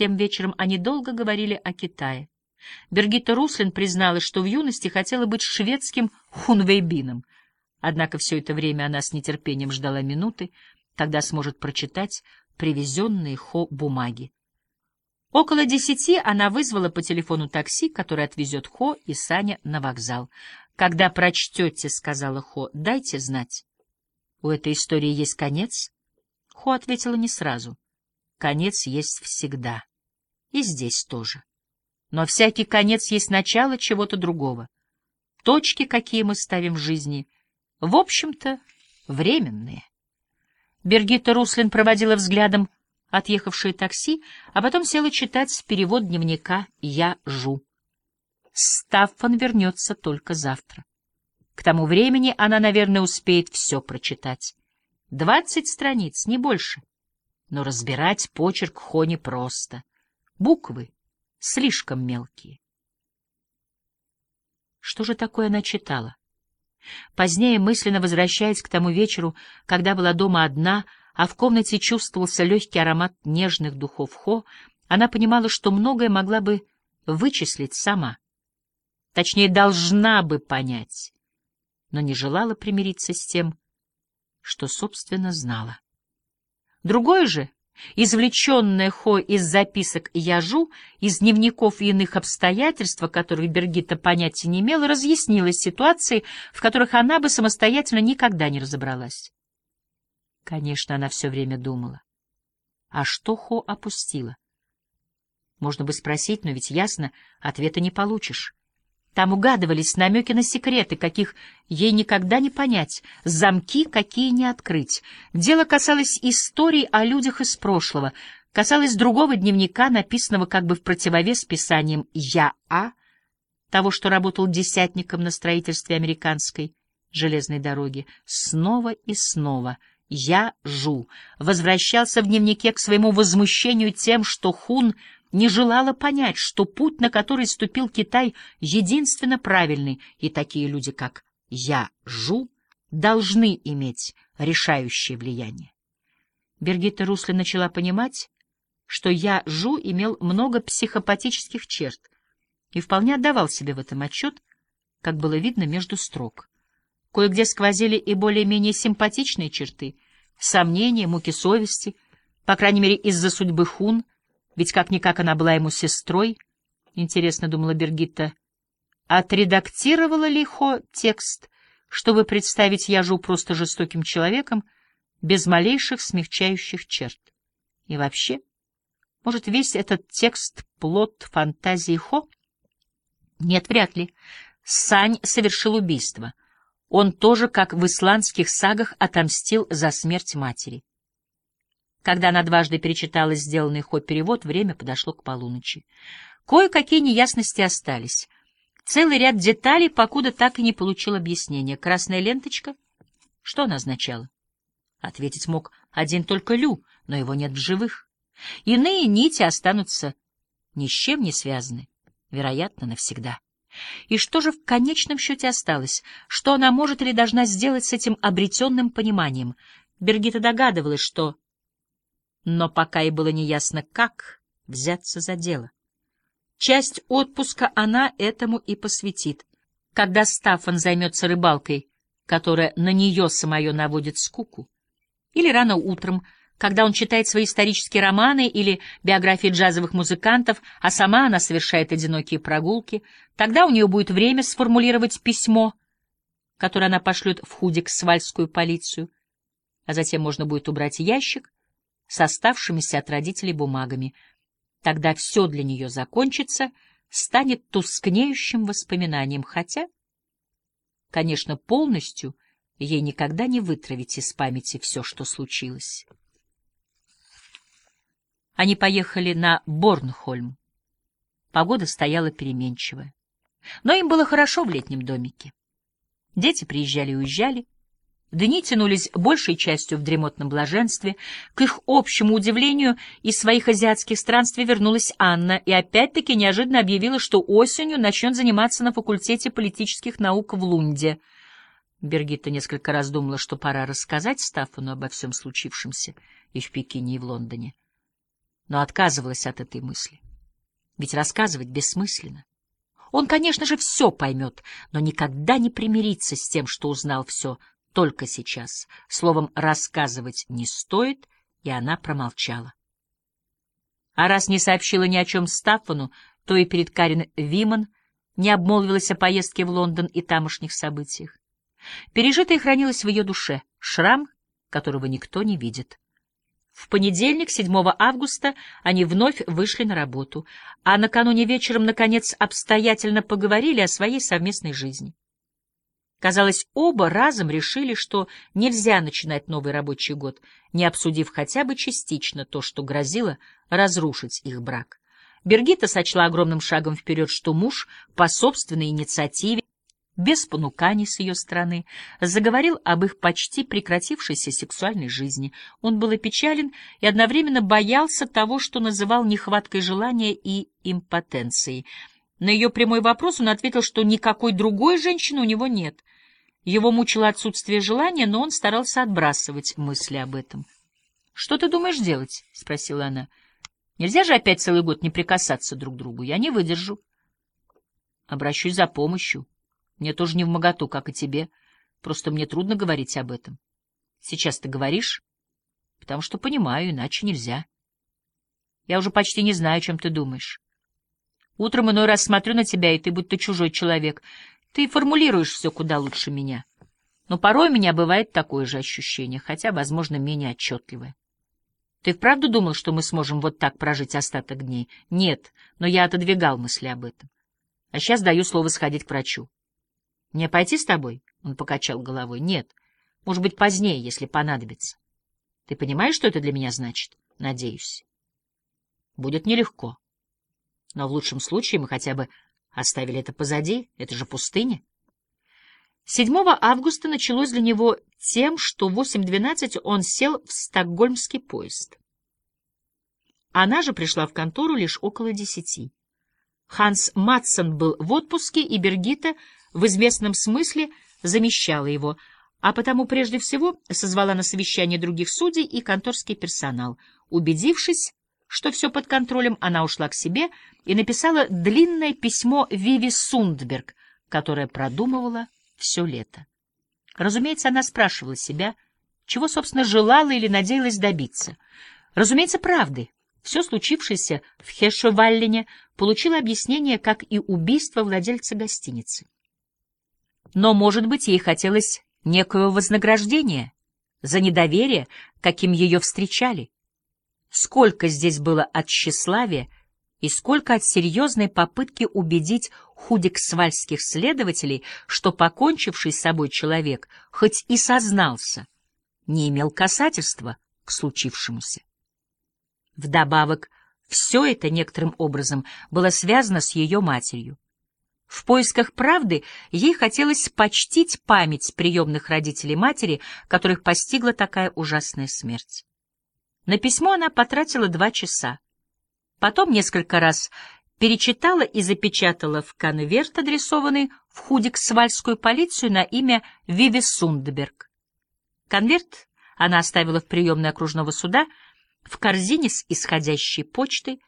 Тем вечером они долго говорили о Китае. Бергитта Руслин призналась, что в юности хотела быть шведским хунвейбином. Однако все это время она с нетерпением ждала минуты, когда сможет прочитать привезенные Хо бумаги. Около десяти она вызвала по телефону такси, которое отвезет Хо и Саня на вокзал. «Когда прочтете, — сказала Хо, — дайте знать. У этой истории есть конец?» Хо ответила не сразу. «Конец есть всегда. И здесь тоже. Но всякий конец есть начало чего-то другого. Точки, какие мы ставим в жизни, в общем-то, временные». Бергитта Руслин проводила взглядом отъехавшее такси, а потом села читать перевод дневника «Я жу». Стаффан вернется только завтра. К тому времени она, наверное, успеет все прочитать. Двадцать страниц, не больше. Но разбирать почерк Хо просто. Буквы слишком мелкие. Что же такое она читала? Позднее, мысленно возвращаясь к тому вечеру, когда была дома одна, а в комнате чувствовался легкий аромат нежных духов Хо, она понимала, что многое могла бы вычислить сама. Точнее, должна бы понять, но не желала примириться с тем, что, собственно, знала. Другое же, извлеченное Хо из записок Яжу, из дневников и иных обстоятельств, о которых Бергита понятия не имела, разъяснилось ситуации, в которых она бы самостоятельно никогда не разобралась. Конечно, она все время думала. А что Хо опустила? Можно бы спросить, но ведь ясно, ответа не получишь. Там угадывались намеки на секреты, каких ей никогда не понять, замки, какие не открыть. Дело касалось историй о людях из прошлого, касалось другого дневника, написанного как бы в противовес писанием «Я А», того, что работал десятником на строительстве американской железной дороги, снова и снова — я Жу возвращался в дневнике к своему возмущению тем, что Хун не желала понять, что путь, на который ступил Китай, единственно правильный, и такие люди, как Я Жу, должны иметь решающее влияние. Бергита Русли начала понимать, что Я Жу имел много психопатических черт и вполне отдавал себе в этом отчет, как было видно между строк. Кое-где сквозили и более-менее симпатичные черты, сомнения, муки совести, по крайней мере, из-за судьбы Хун, ведь как-никак она была ему сестрой. Интересно, думала Бергитта, отредактировала ли Хо текст, чтобы представить Яжу просто жестоким человеком, без малейших смягчающих черт? И вообще, может, весь этот текст — плод фантазии Хо? Нет, вряд ли. Сань совершил убийство — он тоже, как в исландских сагах, отомстил за смерть матери. Когда она дважды перечитала сделанный ход перевод, время подошло к полуночи. Кое-какие неясности остались. Целый ряд деталей, покуда так и не получил объяснения. Красная ленточка? Что она означала? Ответить мог один только Лю, но его нет в живых. Иные нити останутся ни с чем не связаны, вероятно, навсегда. И что же в конечном счете осталось? Что она может или должна сделать с этим обретенным пониманием? Бергита догадывалась, что... Но пока и было неясно, как взяться за дело. Часть отпуска она этому и посвятит. Когда Стаффан займется рыбалкой, которая на нее самое наводит скуку, или рано утром, когда он читает свои исторические романы или биографии джазовых музыкантов, а сама она совершает одинокие прогулки, тогда у нее будет время сформулировать письмо, которое она пошлет в Худик-Свальскую полицию, а затем можно будет убрать ящик с оставшимися от родителей бумагами. Тогда все для нее закончится, станет тускнеющим воспоминанием, хотя, конечно, полностью ей никогда не вытравить из памяти все, что случилось. Они поехали на Борнхольм. Погода стояла переменчивая. Но им было хорошо в летнем домике. Дети приезжали и уезжали. Дни тянулись большей частью в дремотном блаженстве. К их общему удивлению, из своих азиатских странствий вернулась Анна и опять-таки неожиданно объявила, что осенью начнет заниматься на факультете политических наук в Лунде. Бергитта несколько раз думала, что пора рассказать Стаффану обо всем случившемся и в Пекине, и в Лондоне. но отказывалась от этой мысли. Ведь рассказывать бессмысленно. Он, конечно же, все поймет, но никогда не примирится с тем, что узнал все только сейчас. Словом, рассказывать не стоит, и она промолчала. А раз не сообщила ни о чем Стаффану, то и перед Карин Виман не обмолвилась о поездке в Лондон и тамошних событиях. Пережитое хранилось в ее душе, шрам, которого никто не видит. В понедельник, 7 августа, они вновь вышли на работу, а накануне вечером, наконец, обстоятельно поговорили о своей совместной жизни. Казалось, оба разом решили, что нельзя начинать новый рабочий год, не обсудив хотя бы частично то, что грозило разрушить их брак. Бергита сочла огромным шагом вперед, что муж по собственной инициативе, без понуканий с ее стороны, заговорил об их почти прекратившейся сексуальной жизни. Он был опечален и одновременно боялся того, что называл нехваткой желания и импотенцией. На ее прямой вопрос он ответил, что никакой другой женщины у него нет. Его мучило отсутствие желания, но он старался отбрасывать мысли об этом. — Что ты думаешь делать? — спросила она. — Нельзя же опять целый год не прикасаться друг к другу. Я не выдержу. Обращусь за помощью. Мне тоже не в моготу, как и тебе. Просто мне трудно говорить об этом. Сейчас ты говоришь, потому что понимаю, иначе нельзя. Я уже почти не знаю, чем ты думаешь. Утром иной раз смотрю на тебя, и ты будто чужой человек. Ты формулируешь все куда лучше меня. Но порой у меня бывает такое же ощущение, хотя, возможно, менее отчетливое. Ты вправду думал, что мы сможем вот так прожить остаток дней? Нет, но я отодвигал мысли об этом. А сейчас даю слово сходить к врачу. Мне пойти с тобой? Он покачал головой. Нет. Может быть, позднее, если понадобится. Ты понимаешь, что это для меня значит? Надеюсь. Будет нелегко. Но в лучшем случае мы хотя бы оставили это позади. Это же пустыня. 7 августа началось для него тем, что в 8.12 он сел в стокгольмский поезд. Она же пришла в контору лишь около десяти. Ханс Матсон был в отпуске, и Бергита в известном смысле замещала его, а потому прежде всего созвала на совещание других судей и конторский персонал. Убедившись, что все под контролем, она ушла к себе и написала длинное письмо Виви Сундберг, которое продумывала все лето. Разумеется, она спрашивала себя, чего, собственно, желала или надеялась добиться. Разумеется, правды. Все случившееся в Хешеваллине получило объяснение, как и убийство владельца гостиницы. Но, может быть, ей хотелось некоего вознаграждения за недоверие, каким ее встречали. Сколько здесь было от тщеславия и сколько от серьезной попытки убедить худиксвальских следователей, что покончивший с собой человек, хоть и сознался, не имел касательства к случившемуся. Вдобавок, все это некоторым образом было связано с ее матерью. В поисках правды ей хотелось почтить память приемных родителей матери, которых постигла такая ужасная смерть. На письмо она потратила два часа. Потом несколько раз перечитала и запечатала в конверт, адресованный в Худиксвальскую полицию на имя Виви Сундберг. Конверт она оставила в приемной окружного суда в корзине с исходящей почтой,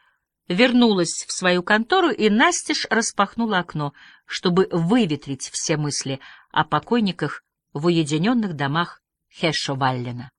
вернулась в свою контору и настежь распахнула окно, чтобы выветрить все мысли о покойниках в уединенных домах Хешоваллена.